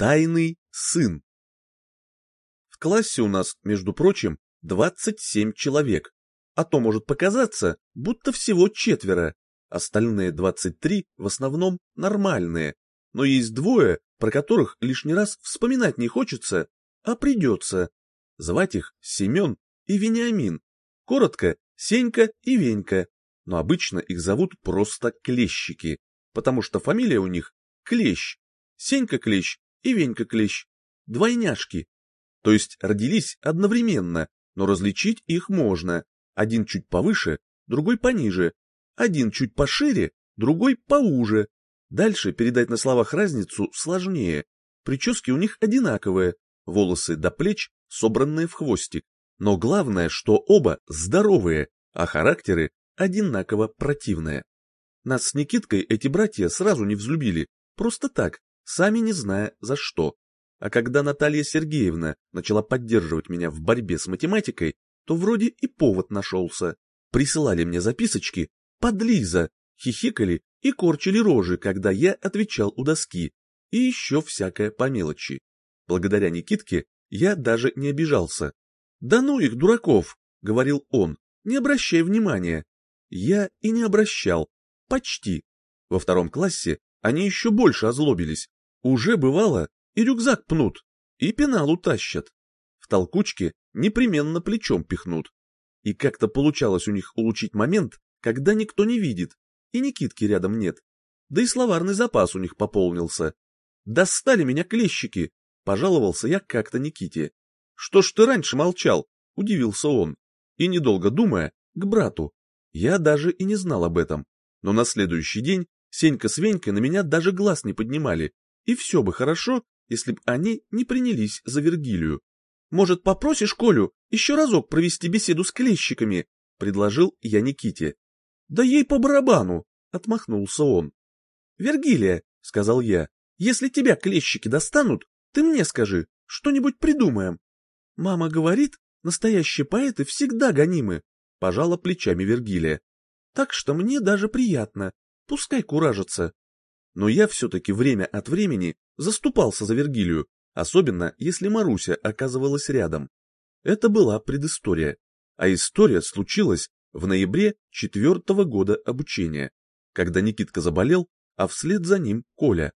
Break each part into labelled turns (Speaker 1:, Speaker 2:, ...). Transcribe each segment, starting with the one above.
Speaker 1: Тайный сын. В классе у нас, между прочим, 27 человек, а то может показаться, будто всего четверо. Остальные 23 в основном нормальные, но есть двое, про которых лишний раз вспоминать не хочется, а придется. Звать их Семен и Вениамин. Коротко, Сенька и Венька, но обычно их зовут просто Клещики, потому что фамилия у них Клещ. Сенька Клещ и Венька Клещ. Двойняшки. То есть родились одновременно, но различить их можно. Один чуть повыше, другой пониже. Один чуть пошире, другой поуже. Дальше передать на словах разницу сложнее. Прически у них одинаковые, волосы до плеч, собранные в хвостик. Но главное, что оба здоровые, а характеры одинаково противные. Нас с Никиткой эти братья сразу не взлюбили, просто так, сами не зная за что. А когда Наталья Сергеевна начала поддерживать меня в борьбе с математикой, то вроде и повод нашелся. Присылали мне записочки «Подлиза», хихикали и корчили рожи, когда я отвечал у доски, и еще всякое по мелочи. Благодаря Никитке я даже не обижался. «Да ну их, дураков!» — говорил он, — «не обращай внимания». Я и не обращал. Почти. Во втором классе они еще больше озлобились. Уже бывало, и рюкзак пнут, и пенал утащат. В толкучке непременно плечом пихнут. И как-то получалось у них улучшить момент, когда никто не видит, и Никитки рядом нет. Да и словарный запас у них пополнился. «Достали меня клещики!» — пожаловался я как-то Никите. «Что ж ты раньше молчал?» — удивился он. И, недолго думая, к брату. Я даже и не знал об этом. Но на следующий день Сенька с Венькой на меня даже глаз не поднимали. И все бы хорошо, если б они не принялись за Вергилию. «Может, попросишь Колю еще разок провести беседу с клещиками?» — предложил я Никите. «Да ей по барабану!» — отмахнулся он. «Вергилия», — сказал я, — «если тебя клещики достанут, ты мне скажи, что-нибудь придумаем». «Мама говорит, настоящие поэты всегда гонимы», — пожала плечами Вергилия. «Так что мне даже приятно, пускай куражится». Но я все-таки время от времени заступался за Вергилию, особенно если Маруся оказывалась рядом. Это была предыстория, а история случилась в ноябре четвертого года обучения, когда Никитка заболел, а вслед за ним Коля.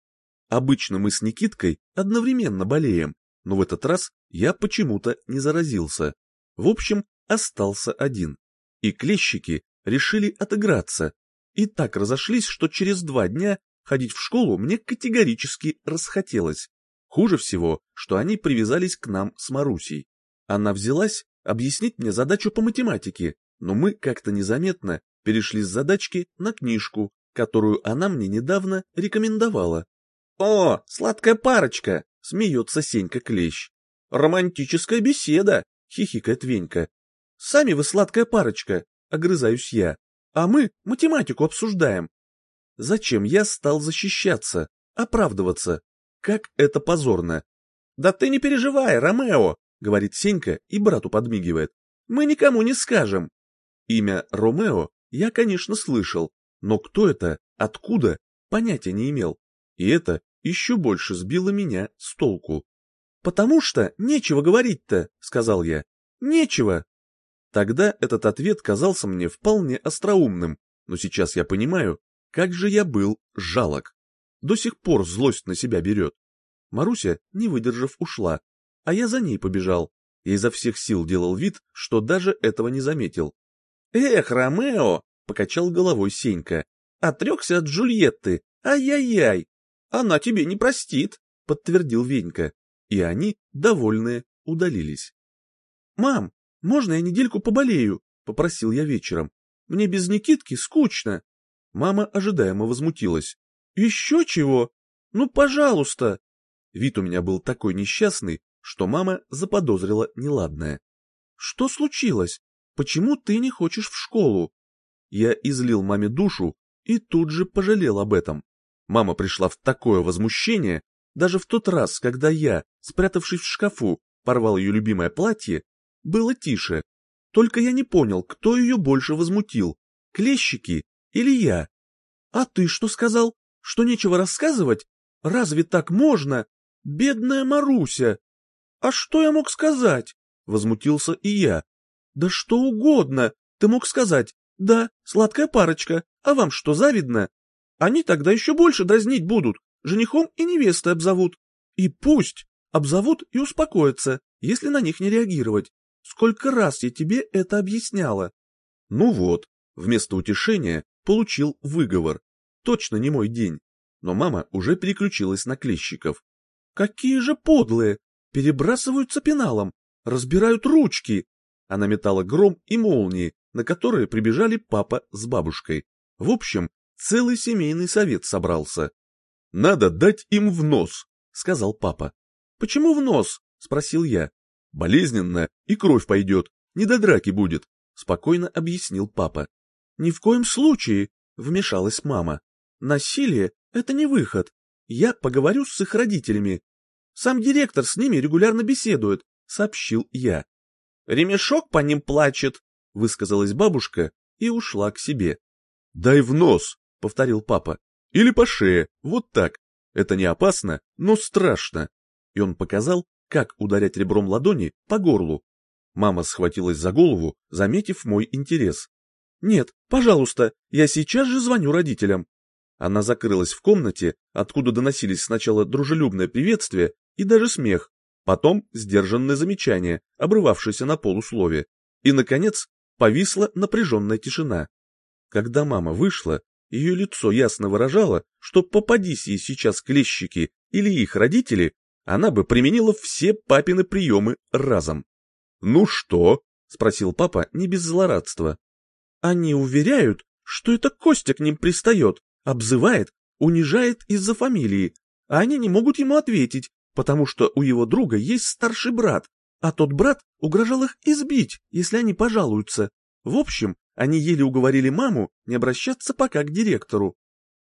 Speaker 1: Обычно мы с Никиткой одновременно болеем, но в этот раз я почему-то не заразился. В общем, остался один. И клещики решили отыграться, и так разошлись, что через два дня Ходить в школу мне категорически расхотелось. Хуже всего, что они привязались к нам с Марусей. Она взялась объяснить мне задачу по математике, но мы как-то незаметно перешли с задачки на книжку, которую она мне недавно рекомендовала. «О, сладкая парочка!» — смеется Сенька Клещ. «Романтическая беседа!» — хихикает Венька. «Сами вы сладкая парочка!» — огрызаюсь я. «А мы математику обсуждаем, Зачем я стал защищаться, оправдываться? Как это позорно. Да ты не переживай, Ромео, говорит Сенька и брату подмигивает. Мы никому не скажем. Имя Ромео я, конечно, слышал, но кто это, откуда, понятия не имел. И это еще больше сбило меня с толку. «Потому что нечего говорить-то», — сказал я. «Нечего». Тогда этот ответ казался мне вполне остроумным, но сейчас я понимаю, как же я был жалок. До сих пор злость на себя берет. Маруся, не выдержав, ушла, а я за ней побежал. Я изо всех сил делал вид, что даже этого не заметил. «Эх, Ромео!» — покачал головой Сенька. «Отрекся от Джульетты! Ай-яй-яй! Она тебе не простит!» — подтвердил Венька. И они, довольные, удалились. «Мам, можно я недельку поболею?» — попросил я вечером. «Мне без Никитки скучно». Мама ожидаемо возмутилась. «Еще чего? Ну, пожалуйста!» Вид у меня был такой несчастный, что мама заподозрила неладное. «Что случилось? Почему ты не хочешь в школу?» Я излил маме душу и тут же пожалел об этом. Мама пришла в такое возмущение, даже в тот раз, когда я, спрятавшись в шкафу, порвал ее любимое платье, было тише. Только я не понял, кто ее больше возмутил, клещики или я? А ты что сказал? Что нечего рассказывать? Разве так можно? Бедная Маруся! А что я мог сказать? Возмутился и я. Да что угодно, ты мог сказать. Да, сладкая парочка, а вам что, завидно? Они тогда еще больше дразнить будут, женихом и невестой обзовут. И пусть обзовут и успокоятся, если на них не реагировать. Сколько раз я тебе это объясняла? Ну вот, вместо утешения получил выговор. Точно не мой день. Но мама уже переключилась на клещиков. Какие же подлые! Перебрасываются пеналом, разбирают ручки. Она метала гром и молнии, на которые прибежали папа с бабушкой. В общем, целый семейный совет собрался. «Надо дать им в нос», — сказал папа. «Почему в нос?» — спросил я. «Болезненно, и кровь пойдет, не до драки будет», — спокойно объяснил папа. «Ни в коем случае», — вмешалась мама. «Насилие — это не выход. Я поговорю с их родителями. Сам директор с ними регулярно беседует», — сообщил я. «Ремешок по ним плачет», — высказалась бабушка и ушла к себе. «Дай в нос», — повторил папа. «Или по шее, вот так. Это не опасно, но страшно». И он показал, как ударять ребром ладони по горлу. Мама схватилась за голову, заметив мой интерес. «Нет, пожалуйста, я сейчас же звоню родителям». Она закрылась в комнате, откуда доносились сначала дружелюбное приветствие и даже смех, потом сдержанное замечание, обрывавшееся на полуслове, и, наконец, повисла напряженная тишина. Когда мама вышла, ее лицо ясно выражало, что попадись ей сейчас клещики или их родители, она бы применила все папины приемы разом. «Ну что?» — спросил папа не без злорадства. «Они уверяют, что это Костя к ним пристает, обзывает, унижает из-за фамилии, а они не могут ему ответить, потому что у его друга есть старший брат, а тот брат угрожал их избить, если они пожалуются. В общем, они еле уговорили маму не обращаться пока к директору.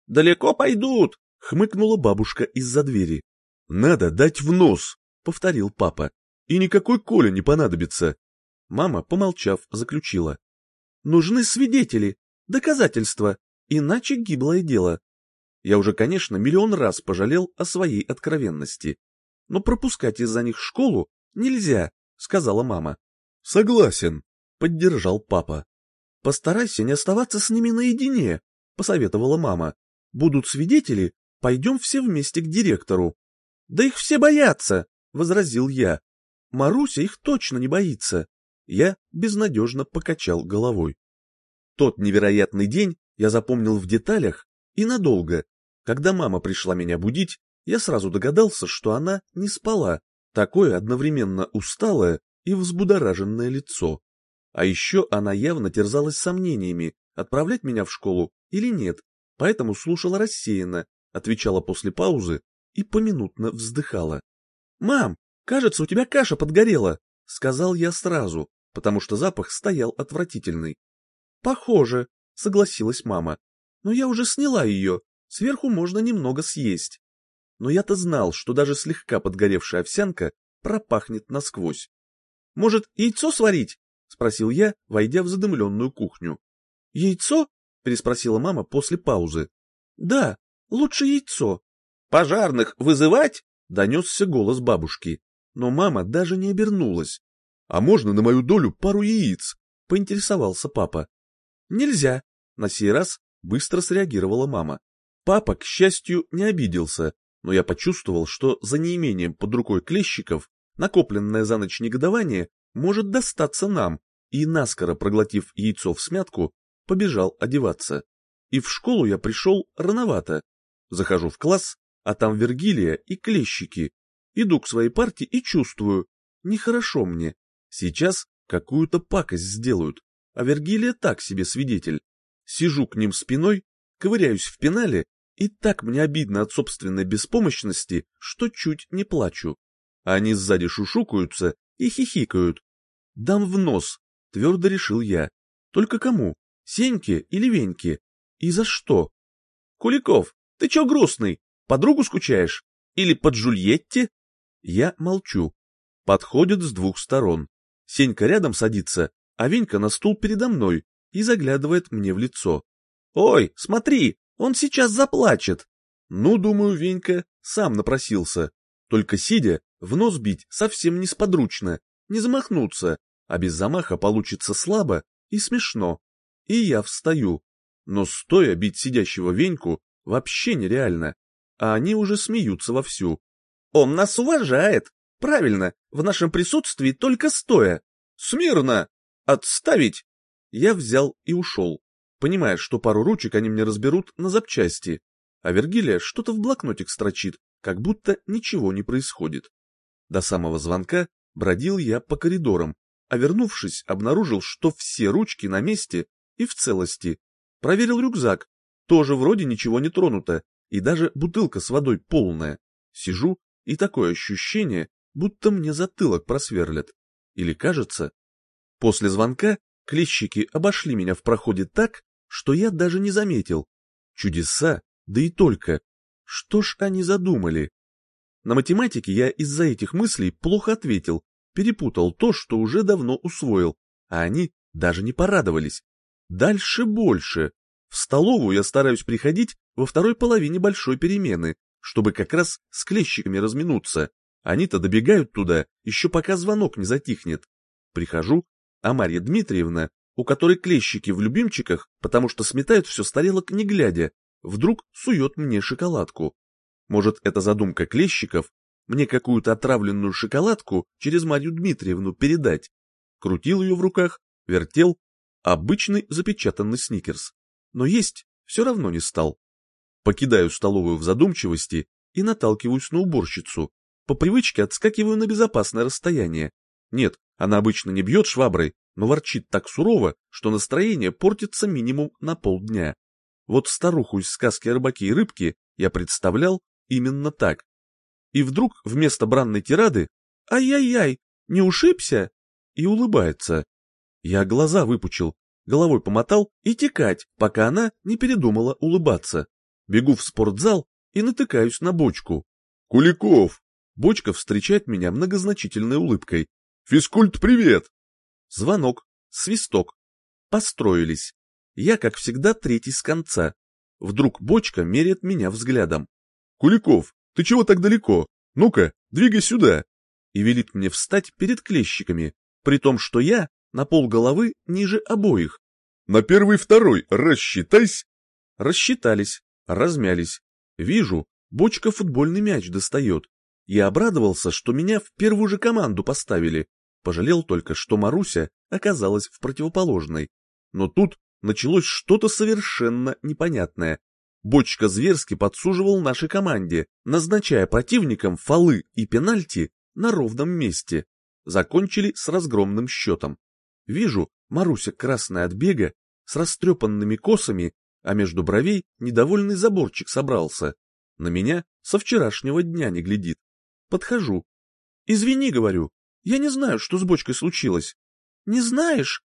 Speaker 1: «Далеко пойдут!» — хмыкнула бабушка из-за двери. «Надо дать в нос», — повторил папа. «И никакой Коля не понадобится». Мама, помолчав, заключила. «Нужны свидетели, доказательства, иначе гиблое дело». Я уже, конечно, миллион раз пожалел о своей откровенности. Но пропускать из-за них школу нельзя, сказала мама. Согласен, поддержал папа. Постарайся не оставаться с ними наедине, посоветовала мама. Будут свидетели, пойдем все вместе к директору. Да их все боятся, возразил я. Маруся их точно не боится. Я безнадежно покачал головой. Тот невероятный день я запомнил в деталях и надолго. Когда мама пришла меня будить, я сразу догадался, что она не спала. Такое одновременно усталое и взбудораженное лицо. А еще она явно терзалась сомнениями, отправлять меня в школу или нет, поэтому слушала рассеянно, отвечала после паузы и поминутно вздыхала. «Мам, кажется, у тебя каша подгорела», — сказал я сразу, потому что запах стоял отвратительный. «Похоже», — согласилась мама, — «но я уже сняла ее, сверху можно немного съесть». Но я-то знал, что даже слегка подгоревшая овсянка пропахнет насквозь. «Может, яйцо сварить?» — спросил я, войдя в задымленную кухню. «Яйцо?» — переспросила мама после паузы. «Да, лучше яйцо», «Пожарных вызывать?» — донесся голос бабушки. Но мама даже не обернулась. «А можно на мою долю пару яиц?» — поинтересовался папа. «Нельзя», — на сей раз быстро среагировала мама. Папа, к счастью, не обиделся, но я почувствовал, что за неимением под рукой клещиков накопленное за ночь негодование может достаться нам, и, наскоро проглотив яйцо в смятку, побежал одеваться. И в школу я пришел рановато. Захожу в класс, а там Вергилия и клещики. Иду к своей партии и чувствую, нехорошо мне. Сейчас какую-то пакость сделают, а Вергилия так себе свидетель. Сижу к ним спиной, ковыряюсь в пенале, и так мне обидно от собственной беспомощности, что чуть не плачу. Они сзади шушукаются и хихикают. Дам в нос, твердо решил я. Только кому? Сеньке или Веньке? И за что? Куликов, ты чё грустный? Подругу скучаешь? Или под Джульетти? Я молчу. Подходит с двух сторон. Сенька рядом садится, а Венька на стул передо мной и заглядывает мне в лицо. «Ой, смотри, он сейчас заплачет!» Ну, думаю, Венька сам напросился. Только сидя, в нос бить совсем несподручно, не замахнуться, а без замаха получится слабо и смешно. И я встаю. Но стоя бить сидящего Веньку вообще нереально, а они уже смеются вовсю. «Он нас уважает! Правильно, в нашем присутствии только стоя! Смирно! Отставить!» Я взял и ушел, понимая, что пару ручек они мне разберут на запчасти, а Вергилия что-то в блокнотик строчит, как будто ничего не происходит. До самого звонка бродил я по коридорам, а вернувшись, обнаружил, что все ручки на месте и в целости. Проверил рюкзак, тоже вроде ничего не тронуто, и даже бутылка с водой полная. Сижу, и такое ощущение, будто мне затылок просверлят. Или кажется? После звонка клещики обошли меня в проходе так, что я даже не заметил. Чудеса, да и только. Что ж они задумали? На математике я из-за этих мыслей плохо ответил, перепутал то, что уже давно усвоил, а они даже не порадовались. Дальше больше. В столовую я стараюсь приходить во второй половине большой перемены, чтобы как раз с клещиками разминуться. Они-то добегают туда, еще пока звонок не затихнет. Прихожу, а Марья Дмитриевна, у которой клещики в любимчиках, потому что сметают все с тарелок не глядя, вдруг сует мне шоколадку. Может, это задумка клещиков, мне какую-то отравленную шоколадку через Марью Дмитриевну передать. Крутил ее в руках, вертел, обычный запечатанный сникерс. Но есть все равно не стал. Покидаю столовую в задумчивости и наталкиваюсь на уборщицу. По привычке отскакиваю на безопасное расстояние. Нет, она обычно не бьет шваброй, но ворчит так сурово, что настроение портится минимум на полдня. Вот старуху из сказки о рыбаке и рыбке я представлял именно так. И вдруг вместо бранной тирады «Ай-яй-яй, не ушибся?» и улыбается. Я глаза выпучил, головой помотал и текать, пока она не передумала улыбаться. Бегу в спортзал и натыкаюсь на бочку. «Куликов!» Бочка встречает меня многозначительной улыбкой. «Физкульт, привет!» Звонок, свисток. Построились. Я, как всегда, третий с конца. Вдруг бочка меряет меня взглядом. «Куликов, ты чего так далеко? Ну-ка, двигай сюда!» И велит мне встать перед клещиками, при том, что я на пол головы ниже обоих. «На первый-второй рассчитайся!» Рассчитались, размялись. Вижу, бочка футбольный мяч достает. Я обрадовался, что меня в первую же команду поставили. Пожалел только, что Маруся оказалась в противоположной. Но тут началось что-то совершенно непонятное. Бочка зверски подсуживал нашей команде, назначая противникам фолы и пенальти на ровном месте. Закончили с разгромным счетом. Вижу, Маруся красная от бега, с растрепанными косами, а между бровей недовольный заборчик собрался. На меня со вчерашнего дня не глядит. Подхожу. «Извини, — говорю, — я не знаю, что с бочкой случилось». «Не знаешь?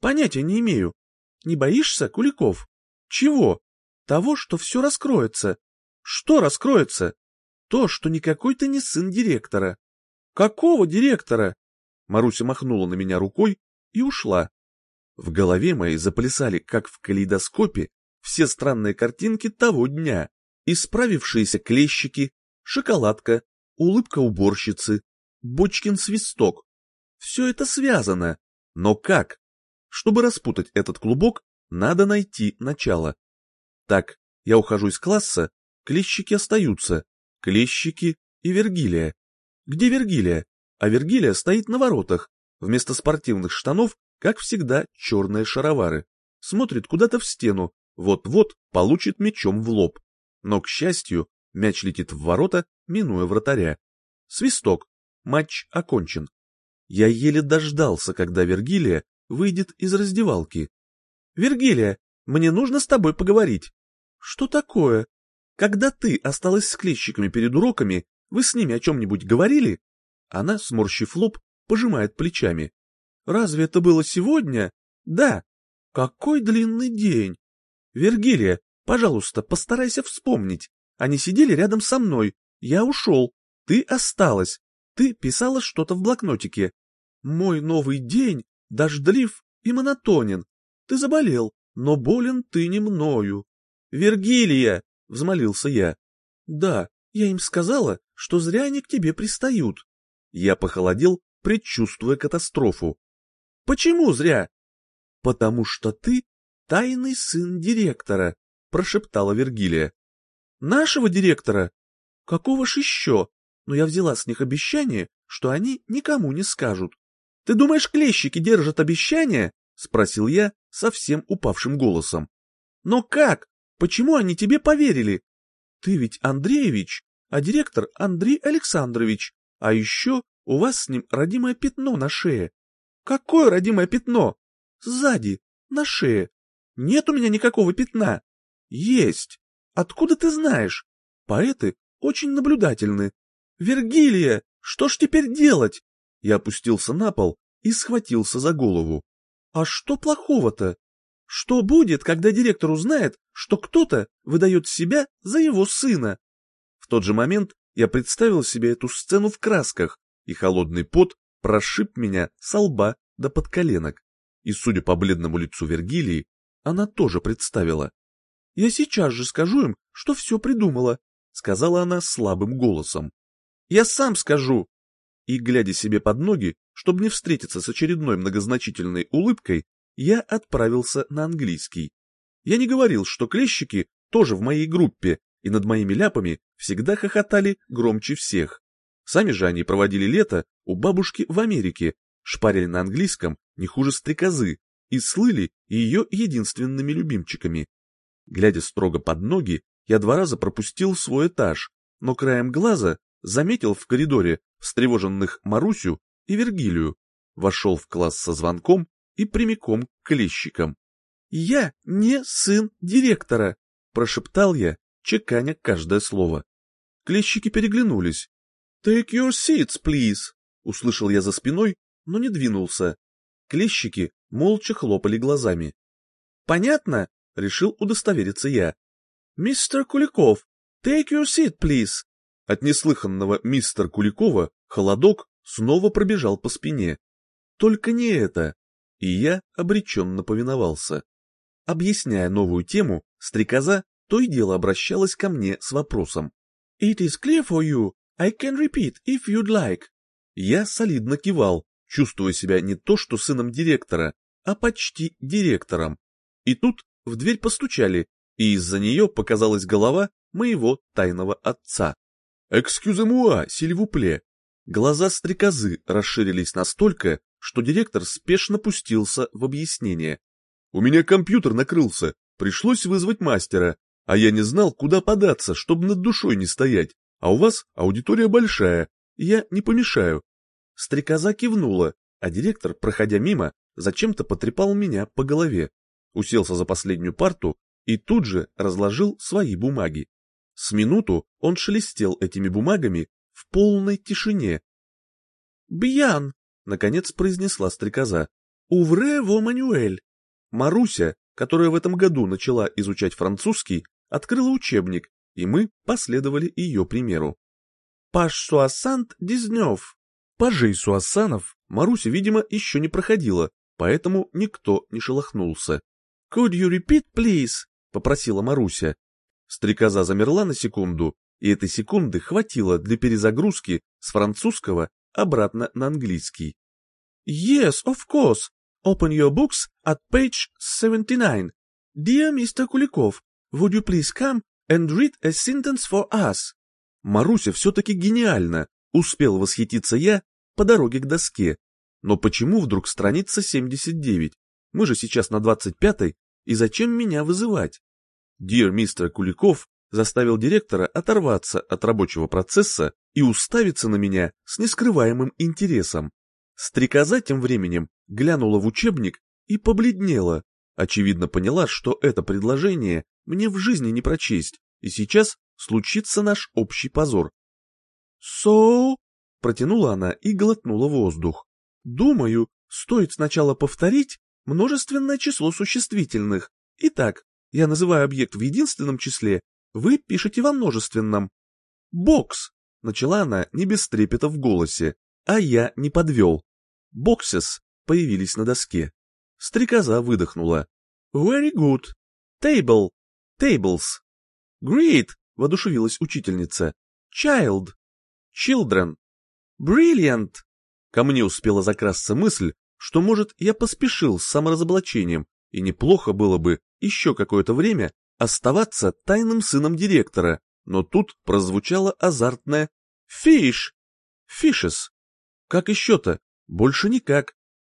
Speaker 1: Понятия не имею. Не боишься, Куликов? Чего? Того, что все раскроется. Что раскроется? То, что никакой ты не сын директора. Какого директора? Маруся махнула на меня рукой и ушла. В голове моей заплясали, как в калейдоскопе, все странные картинки того дня. Исправившиеся клещики, шоколадка, улыбка уборщицы, бочкин свисток. Все это связано. Но как? Чтобы распутать этот клубок, надо найти начало. Так, я ухожу из класса, клещики остаются, клещики и Вергилия. Где Вергилия? А Вергилия стоит на воротах, вместо спортивных штанов, как всегда, черные шаровары. Смотрит куда-то в стену, вот-вот получит мячом в лоб. Но, к счастью, мяч летит в ворота, минуя вратаря. Свисток. Матч окончен. Я еле дождался, когда Вергилия выйдет из раздевалки. «Вергилия, мне нужно с тобой поговорить». «Что такое? Когда ты осталась с клещиками перед уроками, вы с ними о чем-нибудь говорили?» Она, сморщив лоб, пожимает плечами. «Разве это было сегодня?» «Да». «Какой длинный день!» «Вергилия, пожалуйста, постарайся вспомнить. Они сидели рядом со мной. Я ушел. Ты осталась. Ты писала что-то в блокнотике. Мой новый день дождлив и монотонен. Ты заболел, но болен ты не мною. Вергилия, взмолился я. Да, Я им сказала, что зря они к тебе пристают. Я похолодел, предчувствуя катастрофу. Почему зря? Потому что ты тайный сын директора, прошептала Вергилия. Нашего директора? Какого ж еще? Но я взяла с них обещание, что они никому не скажут. Ты думаешь, клещики держат обещания? Спросил я совсем упавшим голосом. Но как? Почему они тебе поверили? Ты ведь Андреевич, а директор Андрей Александрович. А еще у вас с ним родимое пятно на шее. Какое родимое пятно? Сзади, на шее. Нет у меня никакого пятна. Есть. Откуда ты знаешь? Поэты очень наблюдательны. Вергилия, что ж теперь делать? Я опустился на пол и схватился за голову. А что плохого-то? Что будет, когда директор узнает, что кто-то выдает себя за его сына? В тот же момент я представил себе эту сцену в красках, и холодный пот прошиб меня со лба до подколенок. И, судя по бледному лицу Вергилии, она тоже представила. «Я сейчас же скажу им, что все придумала», — сказала она слабым голосом. «Я сам скажу!» И, глядя себе под ноги, чтобы не встретиться с очередной многозначительной улыбкой, я отправился на английский. Я не говорил, что клещики тоже в моей группе, и над моими ляпами всегда хохотали громче всех. Сами же они проводили лето у бабушки в Америке, шпарили на английском не хуже стрекозы и слыли ее единственными любимчиками. Глядя строго под ноги, я два раза пропустил свой этаж, но краем глаза заметил в коридоре встревоженных Марусю и Вергилию, вошел в класс со звонком и прямиком к клещикам. «Я не сын директора», — прошептал я, чеканя каждое слово. Клещики переглянулись. «Take your seats, please», — услышал я за спиной, но не двинулся. Клещики молча хлопали глазами. «Понятно?» — решил удостовериться я. «Мистер Куликов, take your seat, please». От неслыханного мистер Куликова холодок снова пробежал по спине. Только не это. И я обреченно повиновался. Объясняя новую тему, стрекоза то и дело обращалась ко мне с вопросом. «It is clear for you. I can repeat if you'd like». Я солидно кивал, чувствуя себя не то что сыном директора, а почти директором. И тут в дверь постучали, и из-за нее показалась голова моего тайного отца. «Экскюзе-муа, сильвупле!» Глаза стрекозы расширились настолько, что директор спешно пустился в объяснение. «У меня компьютер накрылся, пришлось вызвать мастера, а я не знал, куда податься, чтобы над душой не стоять. А у вас аудитория большая, я не помешаю. Стрекоза кивнула, а директор, проходя мимо, зачем-то потрепал меня по голове, уселся за последнюю парту и тут же разложил свои бумаги. С минуту он шелестел этими бумагами в полной тишине. «Бьян!» — наконец произнесла стрекоза. «Увре во манюэль!» Маруся, которая в этом году начала изучать французский, открыла учебник, и мы последовали ее примеру. Паш Суассант Дизнев. Пажей Суассанов Маруся, видимо, еще не проходила, поэтому никто не шелохнулся. «Could you repeat, please?» — попросила Маруся. Стрекоза замерла на секунду, и этой секунды хватило для перезагрузки с французского обратно на английский. «Yes, of course. Open your books at page 79. Dear Mr. Куликов, Would you please come and read a sentence for us? Маруся все-таки гениально, успел восхититься я по дороге к доске. Но почему вдруг страница 79? Мы же сейчас на 25-й, и зачем меня вызывать? Dear мистер Куликов заставил директора оторваться от рабочего процесса и уставиться на меня с нескрываемым интересом. Стрекоза тем временем глянула в учебник и побледнела, очевидно поняла, что это предложение мне в жизни не прочесть, и сейчас случится наш общий позор. «So...» — протянула она и глотнула воздух. «Думаю, стоит сначала повторить множественное число существительных. Итак, я называю объект в единственном числе, вы пишете во множественном. «Бокс!» — начала она не без трепета в голосе, а я не подвел. «Боксес» появились на доске. Стрекоза выдохнула. «Very good. Table. Tables. Great!» — воодушевилась учительница. child, children, brilliant. Ко мне успела закрасться мысль, что, может, я поспешил с саморазоблачением, и неплохо было бы еще какое-то время оставаться тайным сыном директора, но тут прозвучало азартное «фиш», «фишес». Как еще-то? Больше никак.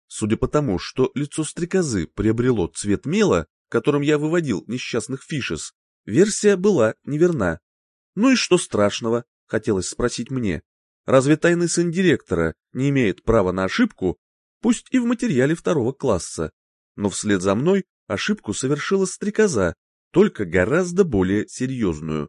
Speaker 1: Судя по тому, что лицо стрекозы приобрело цвет мела, которым я выводил несчастных фишес, версия была неверна. Ну и что страшного, хотелось спросить мне. Разве тайный сын директора не имеет права на ошибку, пусть и в материале второго класса? Но вслед за мной ошибку совершила стрекоза, только гораздо более серьезную.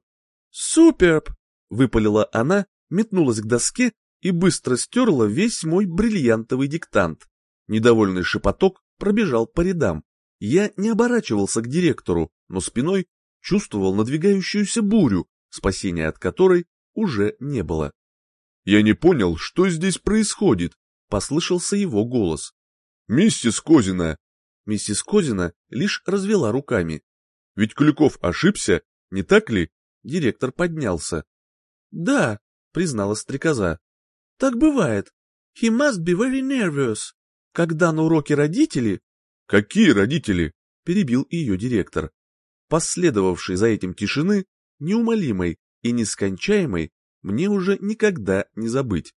Speaker 1: «Суперб!» — выпалила она, метнулась к доске и быстро стерла весь мой бриллиантовый диктант. Недовольный шепоток пробежал по рядам. Я не оборачивался к директору, но спиной чувствовал надвигающуюся бурю, спасения от которой уже не было. «Я не понял, что здесь происходит», — послышался его голос. «Миссис Козина!» Миссис Козина лишь развела руками. «Ведь Куликов ошибся, не так ли?» Директор поднялся. «Да», — признала стрекоза. Так бывает. He must be very nervous. Когда на уроке родители... Какие родители? Перебил ее директор. Последовавшей за этим тишины, неумолимой и нескончаемой, мне уже никогда не забыть.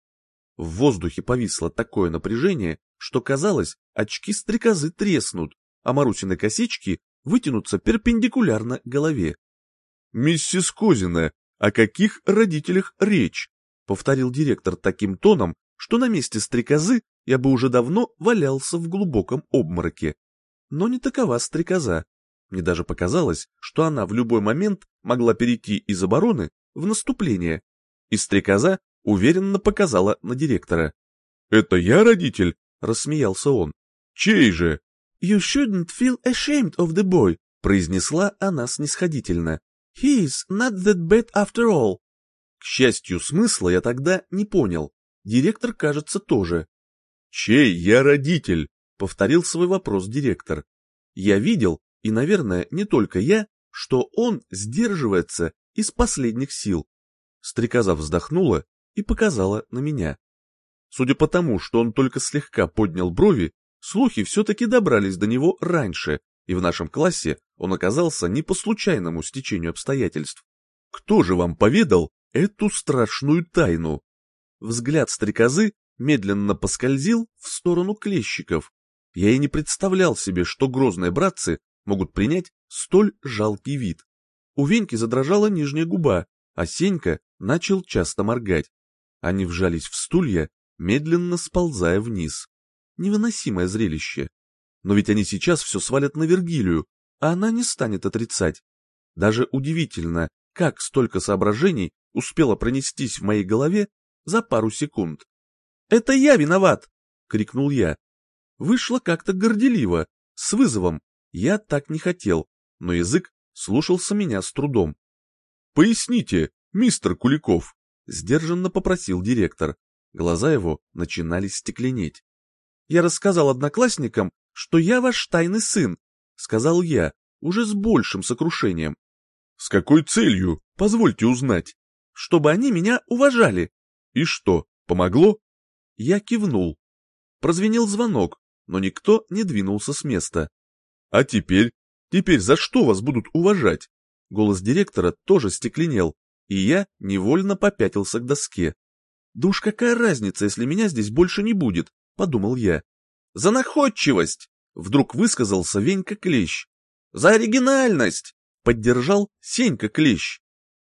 Speaker 1: В воздухе повисло такое напряжение, что казалось, очки стрекозы треснут, а Марусины косички вытянутся перпендикулярно голове. «Миссис Козина, о каких родителях речь?» — повторил директор таким тоном, что на месте стрекозы я бы уже давно валялся в глубоком обмороке. Но не такова стрекоза. Мне даже показалось, что она в любой момент могла перейти из обороны в наступление. И стрекоза уверенно показала на директора. «Это я родитель?» — рассмеялся он. «Чей же?» «You shouldn't feel ashamed of the boy», — произнесла она снисходительно. «He is not that bad after all». К счастью, смысла я тогда не понял. Директор, кажется, тоже. «Чей я родитель?» — повторил свой вопрос директор. Я видел, и, наверное, не только я, что он сдерживается из последних сил. Стрекоза вздохнула и показала на меня. Судя по тому, что он только слегка поднял брови, слухи все-таки добрались до него раньше, и в нашем классе он оказался не по случайному стечению обстоятельств. Кто же вам поведал эту страшную тайну. Взгляд стрекозы медленно поскользил в сторону клещиков. Я и не представлял себе, что грозные братцы могут принять столь жалкий вид. У Веньки задрожала нижняя губа, а Сенька начал часто моргать. Они вжались в стулья, медленно сползая вниз. Невыносимое зрелище. Но ведь они сейчас все свалят на Вергилию, а она не станет отрицать. Даже удивительно, как столько соображений успело пронестись в моей голове за пару секунд. «Это я виноват!» — крикнул я. Вышло как-то горделиво, с вызовом. Я так не хотел, но язык слушался меня с трудом. «Поясните, мистер Куликов!» — сдержанно попросил директор. Глаза его начинали стекленеть. «Я рассказал одноклассникам, что я ваш тайный сын», — сказал я, уже с большим сокрушением. «С какой целью, позвольте узнать?» чтобы они меня уважали. И что, помогло? Я кивнул. Прозвенел звонок, но никто не двинулся с места. А теперь? Теперь за что вас будут уважать? Голос директора тоже стекленел, и я невольно попятился к доске. Да уж какая разница, если меня здесь больше не будет, подумал я. За находчивость! Вдруг высказался Венька Клещ. За оригинальность! Поддержал Сенька Клещ.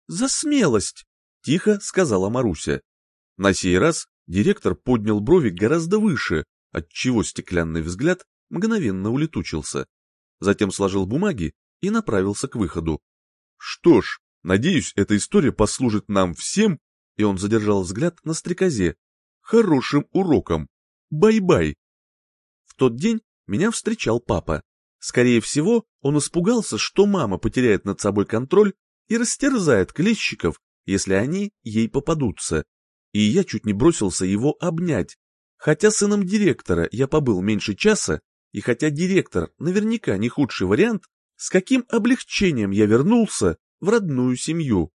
Speaker 1: За смелость! — тихо сказала Маруся. На сей раз директор поднял брови гораздо выше, отчего стеклянный взгляд мгновенно улетучился. Затем сложил бумаги и направился к выходу. «Что ж, надеюсь, эта история послужит нам всем», и он задержал взгляд на стрекозе. «Хорошим уроком. Bye-bye». В тот день меня встречал папа. Скорее всего, он испугался, что мама потеряет над собой контроль и растерзает клещиков если они ей попадутся, и я чуть не бросился его обнять. Хотя сыном директора я побыл меньше часа, и хотя директор наверняка не худший вариант, с каким облегчением я вернулся в родную семью.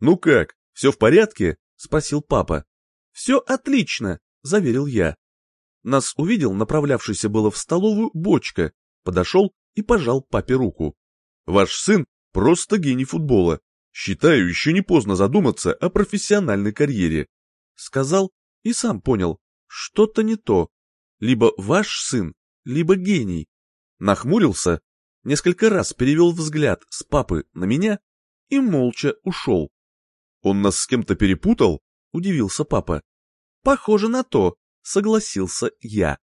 Speaker 1: «Ну как, «Все в порядке?» — спросил папа. «Все отлично», — заверил я. Нас увидел направлявшийся было в столовую бочка, подошел и пожал папе руку. «Ваш сын просто гений футбола. Считаю, еще не поздно задуматься о профессиональной карьере», — сказал и сам понял, что-то не то. Либо ваш сын, либо гений. Нахмурился, несколько раз перевел взгляд с папы на меня и молча ушел. «Он нас с кем-то перепутал?» — удивился папа. «Похоже на то», — согласился я.